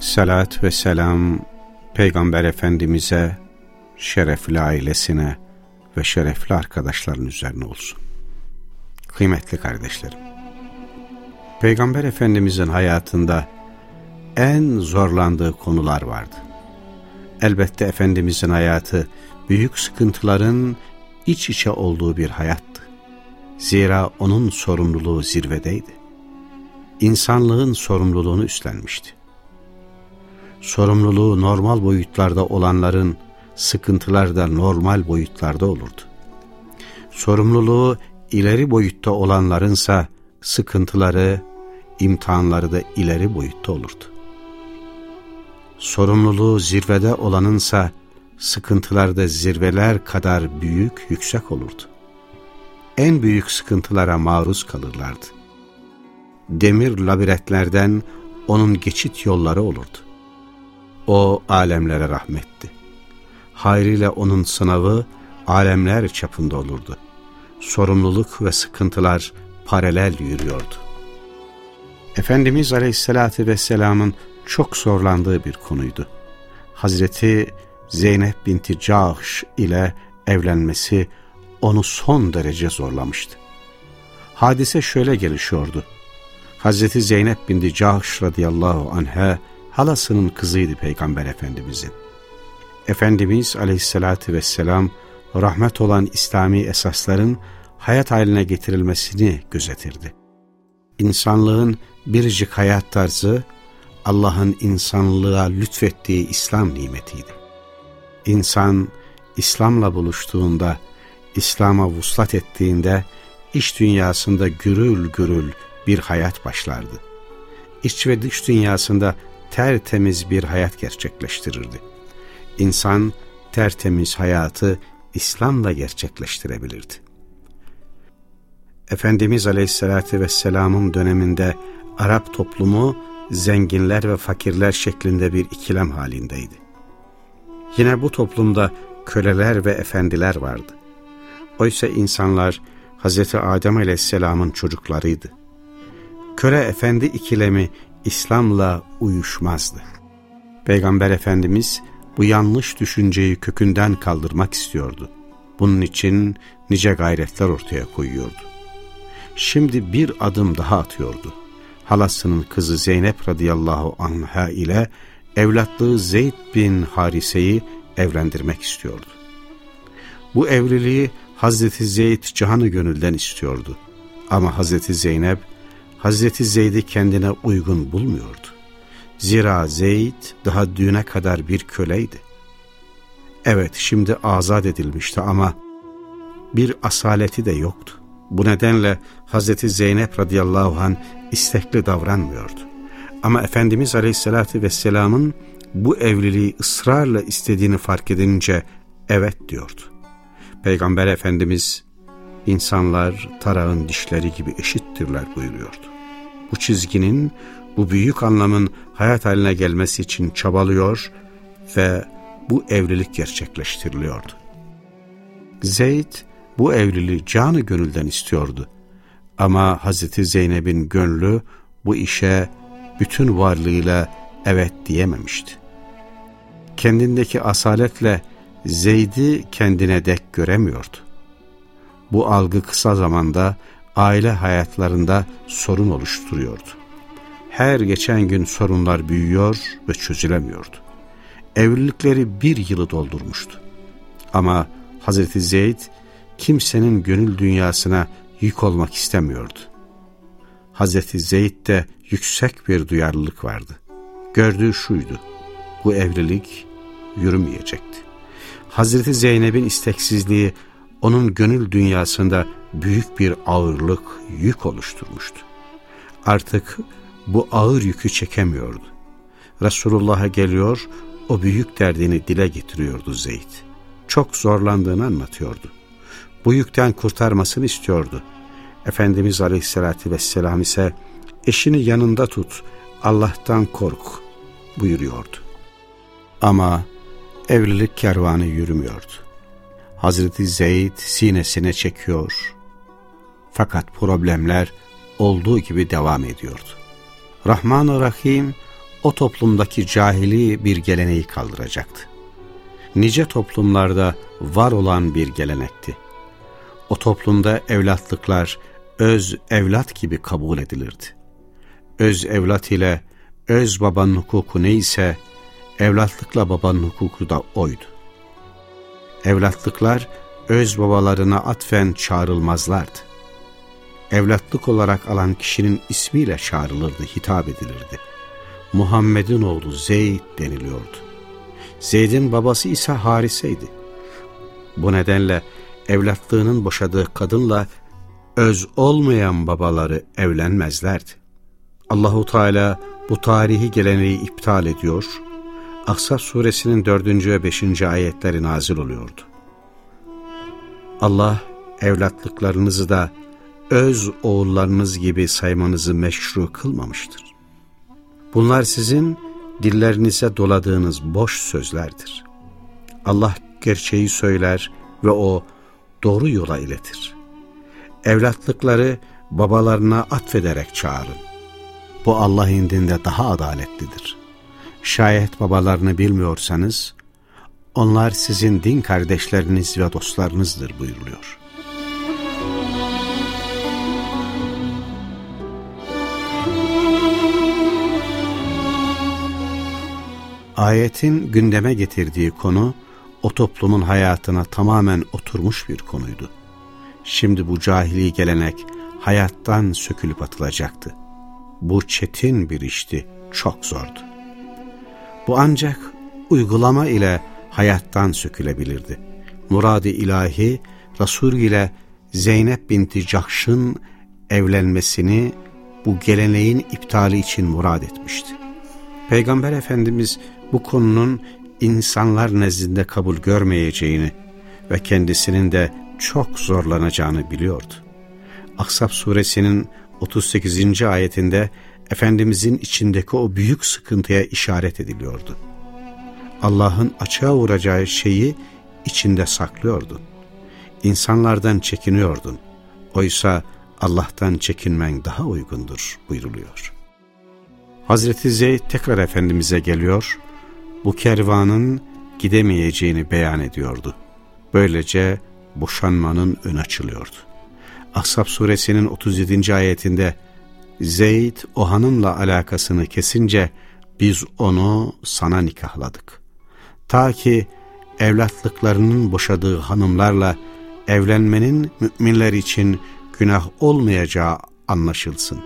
Salat ve selam Peygamber Efendimiz'e, şerefli ailesine ve şerefli arkadaşların üzerine olsun. Kıymetli kardeşlerim, Peygamber Efendimiz'in hayatında en zorlandığı konular vardı. Elbette Efendimiz'in hayatı büyük sıkıntıların iç içe olduğu bir hayattı. Zira onun sorumluluğu zirvedeydi. İnsanlığın sorumluluğunu üstlenmişti. Sorumluluğu normal boyutlarda olanların sıkıntılar da normal boyutlarda olurdu. Sorumluluğu ileri boyutta olanlarınsa sıkıntıları, imtihanları da ileri boyutta olurdu. Sorumluluğu zirvede olanınsa sıkıntılar da zirveler kadar büyük, yüksek olurdu en büyük sıkıntılara maruz kalırlardı. Demir labirentlerden onun geçit yolları olurdu. O alemlere rahmetti. Hayrıyla onun sınavı alemler çapında olurdu. Sorumluluk ve sıkıntılar paralel yürüyordu. Efendimiz Aleyhisselatü Vesselam'ın çok zorlandığı bir konuydu. Hazreti Zeynep binti Cahş ile evlenmesi onu son derece zorlamıştı. Hadise şöyle gelişiyordu. Hazreti Zeynep bindi Cahş radıyallahu anh'a halasının kızıydı Peygamber Efendimizin. Efendimiz aleyhissalatü vesselam rahmet olan İslami esasların hayat haline getirilmesini gözetirdi. İnsanlığın biricik hayat tarzı Allah'ın insanlığa lütfettiği İslam nimetiydi. İnsan İslam'la buluştuğunda İslam'a vuslat ettiğinde iç dünyasında gürül gürül bir hayat başlardı. İç ve dış dünyasında tertemiz bir hayat gerçekleştirirdi. İnsan tertemiz hayatı İslam'la gerçekleştirebilirdi. Efendimiz Aleyhisselatü Vesselam'ın döneminde Arap toplumu zenginler ve fakirler şeklinde bir ikilem halindeydi. Yine bu toplumda köleler ve efendiler vardı. Oysa insanlar Hz. Adem aleyhisselamın çocuklarıydı. Köre efendi ikilemi İslam'la uyuşmazdı. Peygamber Efendimiz bu yanlış düşünceyi kökünden kaldırmak istiyordu. Bunun için nice gayretler ortaya koyuyordu. Şimdi bir adım daha atıyordu. Halasının kızı Zeynep radıyallahu anha ile evlatlığı Zeyd bin Harise'yi evlendirmek istiyordu. Bu evliliği Hazreti Zeyd canı gönülden istiyordu. Ama Hazreti Zeynep, Hazreti Zeyd'i kendine uygun bulmuyordu. Zira Zeyd daha düğüne kadar bir köleydi. Evet şimdi azat edilmişti ama bir asaleti de yoktu. Bu nedenle Hazreti Zeynep radıyallahu an istekli davranmıyordu. Ama Efendimiz aleyhissalatü vesselamın bu evliliği ısrarla istediğini fark edince evet diyordu. Peygamber Efendimiz insanlar tarağın dişleri gibi eşittirler buyuruyordu. Bu çizginin, bu büyük anlamın hayat haline gelmesi için çabalıyor ve bu evlilik gerçekleştiriliyordu. Zeyd bu evliliği canı gönülden istiyordu. Ama Hazreti Zeynep'in gönlü bu işe bütün varlığıyla evet diyememişti. Kendindeki asaletle Zeyd'i kendine dek göremiyordu. Bu algı kısa zamanda aile hayatlarında sorun oluşturuyordu. Her geçen gün sorunlar büyüyor ve çözülemiyordu. Evlilikleri bir yılı doldurmuştu. Ama Hazreti Zeyd kimsenin gönül dünyasına yük olmak istemiyordu. Hazreti Zeyd'de yüksek bir duyarlılık vardı. Gördüğü şuydu, bu evlilik yürümeyecekti. Hazreti Zeynep'in isteksizliği onun gönül dünyasında büyük bir ağırlık, yük oluşturmuştu. Artık bu ağır yükü çekemiyordu. Resulullah'a geliyor, o büyük derdini dile getiriyordu Zeyd. Çok zorlandığını anlatıyordu. Bu yükten kurtarmasını istiyordu. Efendimiz Aleyhisselatü Vesselam ise eşini yanında tut, Allah'tan kork buyuruyordu. Ama evlilik kervanı yürümüyordu. Hazreti Zeyd sinesine çekiyor. Fakat problemler olduğu gibi devam ediyordu. Rahman-ı Rahim o toplumdaki cahili bir geleneği kaldıracaktı. Nice toplumlarda var olan bir gelenekti. O toplumda evlatlıklar öz evlat gibi kabul edilirdi. Öz evlat ile öz babanın hukuku neyse evlatlıkla babanın hukuku da oydu. Evlatlıklar öz babalarına atfen çağrılmazlardı. Evlatlık olarak alan kişinin ismiyle çağrılırdı, hitap edilirdi. Muhammed'in oğlu Zeyd deniliyordu. Zeyd'in babası ise Harise'ydi. Bu nedenle evlatlığının boşadığı kadınla öz olmayan babaları evlenmezlerdi. Allahu Teala bu tarihi geleneği iptal ediyor, Ahzab suresinin dördüncü ve beşinci ayetleri nazil oluyordu. Allah evlatlıklarınızı da öz oğullarınız gibi saymanızı meşru kılmamıştır. Bunlar sizin dillerinize doladığınız boş sözlerdir. Allah gerçeği söyler ve o doğru yola iletir. Evlatlıkları babalarına atfederek çağırın. Bu Allah indinde daha adaletlidir. Şayet babalarını bilmiyorsanız, onlar sizin din kardeşleriniz ve dostlarınızdır buyuruluyor. Ayetin gündeme getirdiği konu, o toplumun hayatına tamamen oturmuş bir konuydu. Şimdi bu cahili gelenek hayattan sökülüp atılacaktı. Bu çetin bir işti, çok zordu. Bu ancak uygulama ile hayattan sökülebilirdi. Murad-ı ilahi, Resul ile Zeynep binti Cahş'ın evlenmesini bu geleneğin iptali için murad etmişti. Peygamber Efendimiz bu konunun insanlar nezdinde kabul görmeyeceğini ve kendisinin de çok zorlanacağını biliyordu. Ahzab suresinin 38. ayetinde Efendimizin içindeki o büyük sıkıntıya işaret ediliyordu. Allah'ın açığa vuracağı şeyi içinde saklıyordun. İnsanlardan çekiniyordun. Oysa Allah'tan çekinmen daha uygundur buyruluyor. Hazreti Zeyd tekrar Efendimiz'e geliyor, bu kervanın gidemeyeceğini beyan ediyordu. Böylece boşanmanın ön açılıyordu. Ahzab suresinin 37. ayetinde Zeyd o hanımla alakasını kesince biz onu sana nikahladık. Ta ki evlatlıklarının boşadığı hanımlarla evlenmenin müminler için günah olmayacağı anlaşılsın.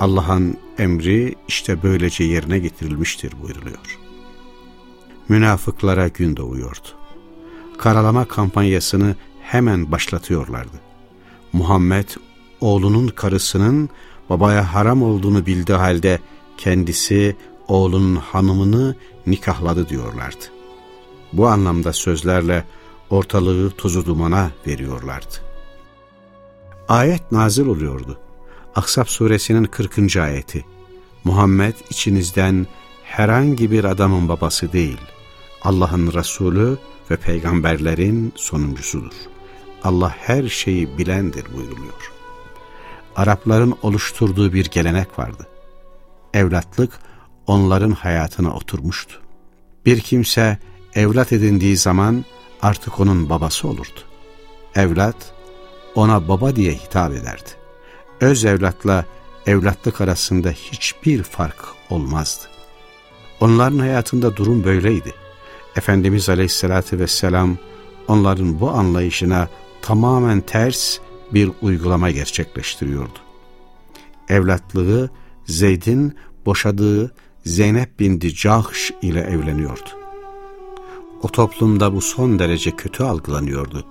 Allah'ın emri işte böylece yerine getirilmiştir buyuruluyor. Münafıklara gün doğuyordu. Karalama kampanyasını hemen başlatıyorlardı. Muhammed oğlunun karısının babaya haram olduğunu bildiği halde kendisi oğlunun hanımını nikahladı diyorlardı. Bu anlamda sözlerle ortalığı tozu dumana veriyorlardı. Ayet nazil oluyordu. Ahzab suresinin 40. ayeti. Muhammed içinizden herhangi bir adamın babası değil, Allah'ın Resulü ve peygamberlerin sonuncusudur. Allah her şeyi bilendir buyruluyor. Arapların oluşturduğu bir gelenek vardı. Evlatlık onların hayatına oturmuştu. Bir kimse evlat edindiği zaman artık onun babası olurdu. Evlat ona baba diye hitap ederdi. Öz evlatla evlatlık arasında hiçbir fark olmazdı. Onların hayatında durum böyleydi. Efendimiz Aleyhisselatü Vesselam onların bu anlayışına tamamen ters bir uygulama gerçekleştiriyordu. Evlatlığı Zeyd'in boşadığı Zeynep binti Cahş ile evleniyordu. O toplumda bu son derece kötü algılanıyordu.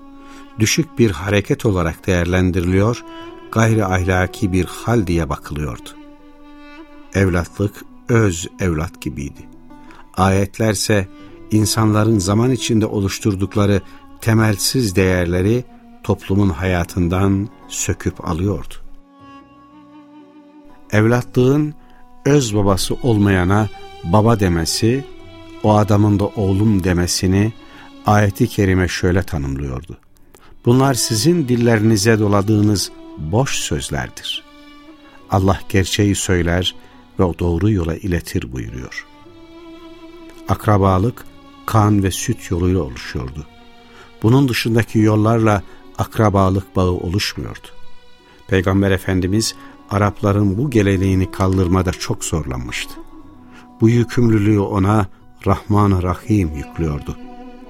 Düşük bir hareket olarak değerlendiriliyor, gayri ahlaki bir hal diye bakılıyordu. Evlatlık öz evlat gibiydi. Ayetlerse insanların zaman içinde oluşturdukları temelsiz değerleri toplumun hayatından söküp alıyordu. Evlatlığın öz babası olmayana baba demesi, o adamın da oğlum demesini ayeti kerime şöyle tanımlıyordu. Bunlar sizin dillerinize doladığınız boş sözlerdir. Allah gerçeği söyler ve o doğru yola iletir buyuruyor. Akrabalık kan ve süt yoluyla oluşuyordu. Bunun dışındaki yollarla akrabalık bağı oluşmuyordu. Peygamber Efendimiz Arapların bu geleneğini kaldırmada çok zorlanmıştı. Bu yükümlülüğü ona Rahman-ı Rahim yüklüyordu.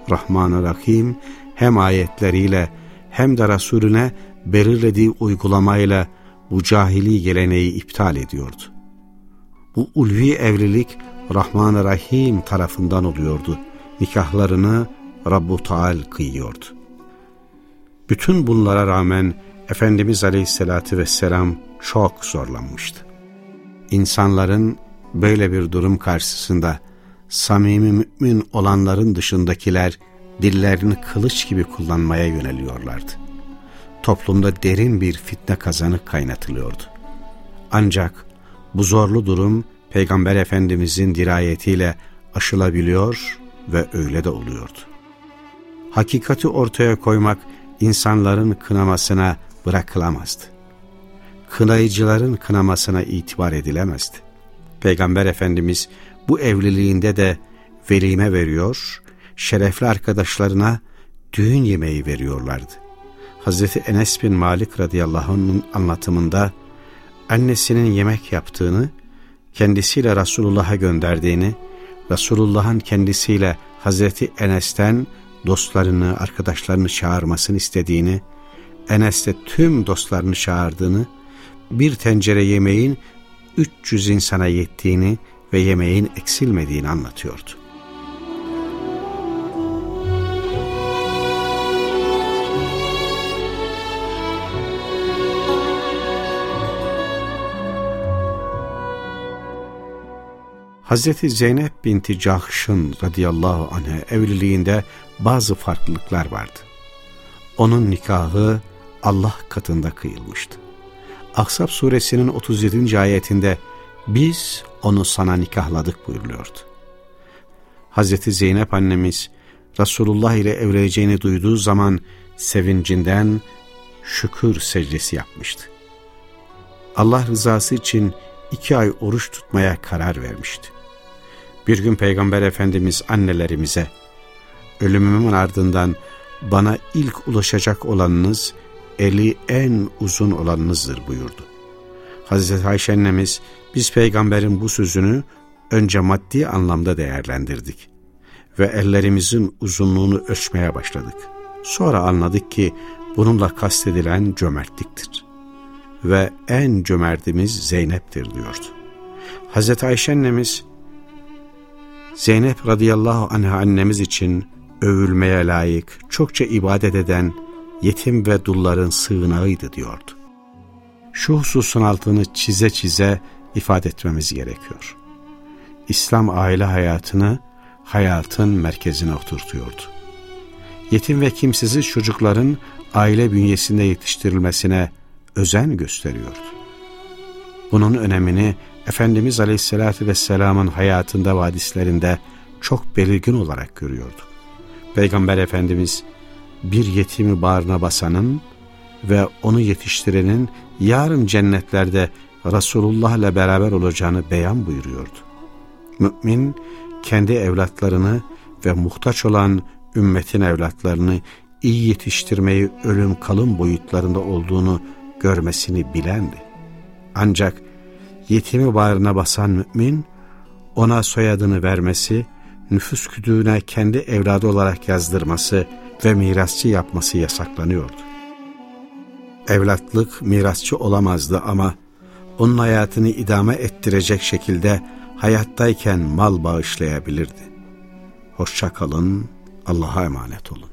Rahman-ı Rahim hem ayetleriyle hem de Resulüne belirlediği uygulamayla bu cahili geleneği iptal ediyordu. Bu ulvi evlilik Rahman-ı Rahim tarafından oluyordu. Nikahlarını Rabbu Taal kıyıyordu. Bütün bunlara rağmen Efendimiz Aleyhisselatü Vesselam çok zorlanmıştı. İnsanların böyle bir durum karşısında samimi mümin olanların dışındakiler dillerini kılıç gibi kullanmaya yöneliyorlardı. Toplumda derin bir fitne kazanı kaynatılıyordu. Ancak bu zorlu durum Peygamber Efendimizin dirayetiyle aşılabiliyor ve öyle de oluyordu. Hakikati ortaya koymak insanların kınamasına bırakılamazdı. Kınayıcıların kınamasına itibar edilemezdi. Peygamber Efendimiz bu evliliğinde de velime veriyor, şerefli arkadaşlarına düğün yemeği veriyorlardı. Hazreti Enes bin Malik radıyallahu anh'ın anlatımında annesinin yemek yaptığını, kendisiyle Resulullah'a gönderdiğini, Resulullah'ın kendisiyle Hazreti Enes'ten dostlarını, arkadaşlarını çağırmasını istediğini, Enes de tüm dostlarını çağırdığını, bir tencere yemeğin 300 insana yettiğini ve yemeğin eksilmediğini anlatıyordu. Hazreti Zeynep binti Cahş'ın radıyallahu anh'a evliliğinde bazı farklılıklar vardı. Onun nikahı Allah katında kıyılmıştı. Ahzab suresinin 37. ayetinde biz onu sana nikahladık buyuruluyordu. Hazreti Zeynep annemiz Resulullah ile evleneceğini duyduğu zaman sevincinden şükür secdesi yapmıştı. Allah rızası için iki ay oruç tutmaya karar vermişti. Bir gün Peygamber Efendimiz annelerimize, ölümümün ardından bana ilk ulaşacak olanınız, eli en uzun olanınızdır buyurdu. Hazreti Ayşe annemiz, biz peygamberin bu sözünü önce maddi anlamda değerlendirdik ve ellerimizin uzunluğunu ölçmeye başladık. Sonra anladık ki bununla kastedilen cömertliktir. Ve en cömertimiz Zeynep'tir diyordu. Hazreti Ayşe annemiz Zeynep radıyallahu anha annemiz için övülmeye layık, çokça ibadet eden yetim ve dulların sığınağıydı diyordu. Şu hususun altını çize çize ifade etmemiz gerekiyor. İslam aile hayatını hayatın merkezine oturtuyordu. Yetim ve kimsesiz çocukların aile bünyesinde yetiştirilmesine özen gösteriyordu. Bunun önemini Efendimiz Aleyhisselatü Vesselam'ın hayatında ve hadislerinde çok belirgin olarak görüyorduk. Peygamber Efendimiz bir yetimi bağrına basanın ve onu yetiştirenin yarın cennetlerde Resulullah ile beraber olacağını beyan buyuruyordu. Mümin kendi evlatlarını ve muhtaç olan ümmetin evlatlarını iyi yetiştirmeyi ölüm kalım boyutlarında olduğunu görmesini bilendi. Ancak yetimi bağrına basan mümin, ona soyadını vermesi, nüfus kütüğüne kendi evladı olarak yazdırması ve mirasçı yapması yasaklanıyordu. Evlatlık mirasçı olamazdı ama onun hayatını idame ettirecek şekilde hayattayken mal bağışlayabilirdi. Hoşça kalın, Allah'a emanet olun.